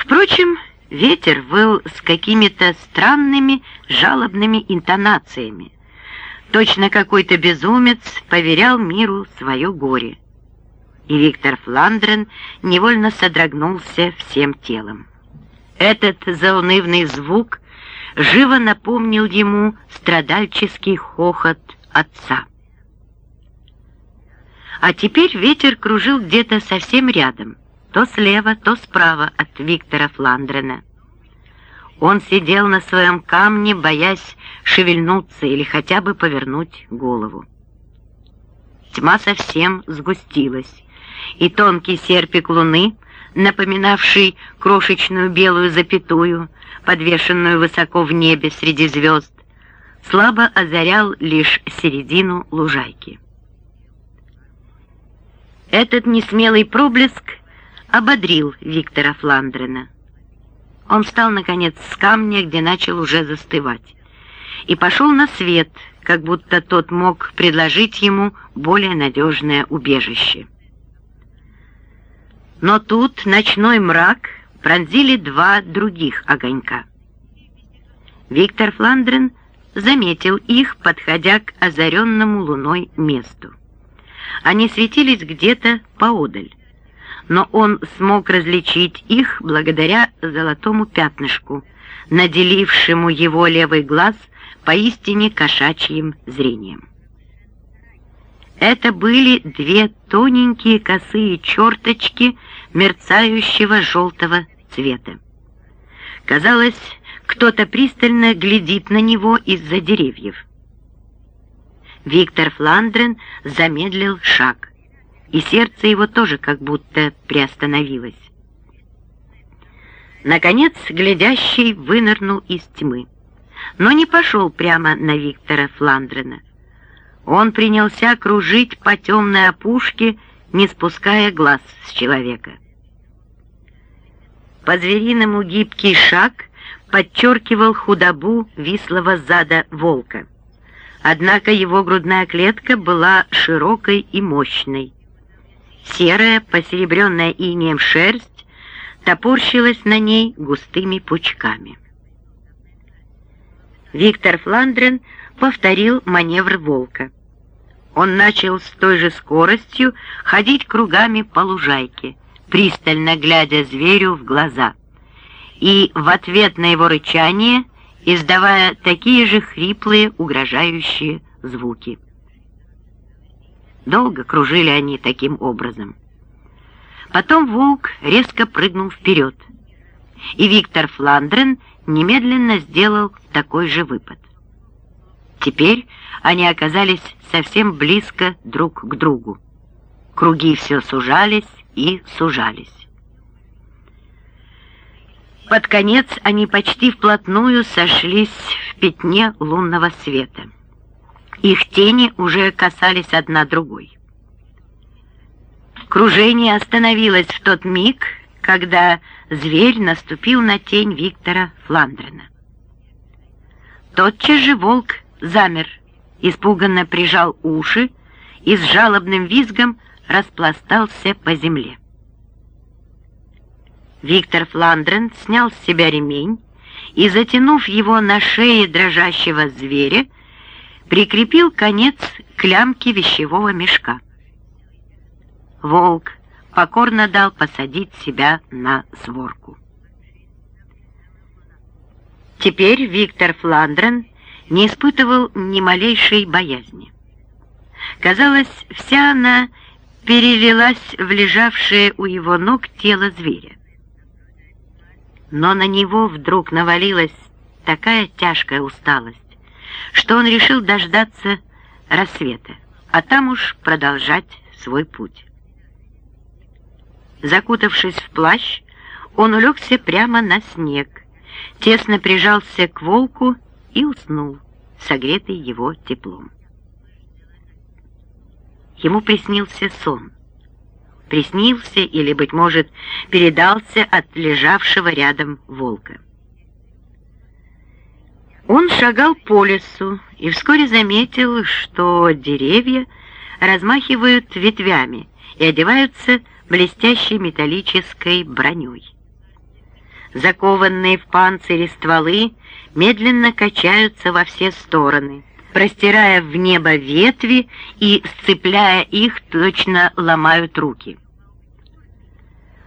Впрочем, ветер выл с какими-то странными жалобными интонациями. Точно какой-то безумец поверял миру свое горе. И Виктор Фландрен невольно содрогнулся всем телом. Этот заунывный звук живо напомнил ему страдальческий хохот отца. А теперь ветер кружил где-то совсем рядом, то слева, то справа от Виктора Фландрена. Он сидел на своем камне, боясь шевельнуться или хотя бы повернуть голову. Тьма совсем сгустилась, и тонкий серпик луны, напоминавший крошечную белую запятую, подвешенную высоко в небе среди звезд, слабо озарял лишь середину лужайки. Этот несмелый проблеск ободрил Виктора Фландрена. Он встал, наконец, с камня, где начал уже застывать, и пошел на свет, как будто тот мог предложить ему более надежное убежище. Но тут ночной мрак пронзили два других огонька. Виктор Фландрен заметил их, подходя к озаренному луной месту. Они светились где-то поодаль но он смог различить их благодаря золотому пятнышку, наделившему его левый глаз поистине кошачьим зрением. Это были две тоненькие косые черточки мерцающего желтого цвета. Казалось, кто-то пристально глядит на него из-за деревьев. Виктор Фландрен замедлил шаг и сердце его тоже как будто приостановилось. Наконец, глядящий вынырнул из тьмы, но не пошел прямо на Виктора Фландрена. Он принялся кружить по темной опушке, не спуская глаз с человека. По-звериному гибкий шаг подчеркивал худобу вислого зада волка. Однако его грудная клетка была широкой и мощной. Серая, посеребренная инеем шерсть топорщилась на ней густыми пучками. Виктор Фландрен повторил маневр волка. Он начал с той же скоростью ходить кругами по лужайке, пристально глядя зверю в глаза, и в ответ на его рычание издавая такие же хриплые, угрожающие звуки. Долго кружили они таким образом. Потом волк резко прыгнул вперед, и Виктор Фландрен немедленно сделал такой же выпад. Теперь они оказались совсем близко друг к другу. Круги все сужались и сужались. Под конец они почти вплотную сошлись в пятне лунного света. Их тени уже касались одна другой. Кружение остановилось в тот миг, когда зверь наступил на тень Виктора Фландрена. Тотчас же волк замер, испуганно прижал уши и с жалобным визгом распластался по земле. Виктор Фландрен снял с себя ремень и, затянув его на шее дрожащего зверя, прикрепил конец к лямке вещевого мешка. Волк покорно дал посадить себя на сворку. Теперь Виктор Фландрен не испытывал ни малейшей боязни. Казалось, вся она перелилась в лежавшее у его ног тело зверя. Но на него вдруг навалилась такая тяжкая усталость, что он решил дождаться рассвета, а там уж продолжать свой путь. Закутавшись в плащ, он улегся прямо на снег, тесно прижался к волку и уснул, согретый его теплом. Ему приснился сон. Приснился или, быть может, передался от лежавшего рядом волка. Он шагал по лесу и вскоре заметил, что деревья размахивают ветвями и одеваются блестящей металлической броней. Закованные в панцири стволы медленно качаются во все стороны, простирая в небо ветви и, сцепляя их, точно ломают руки.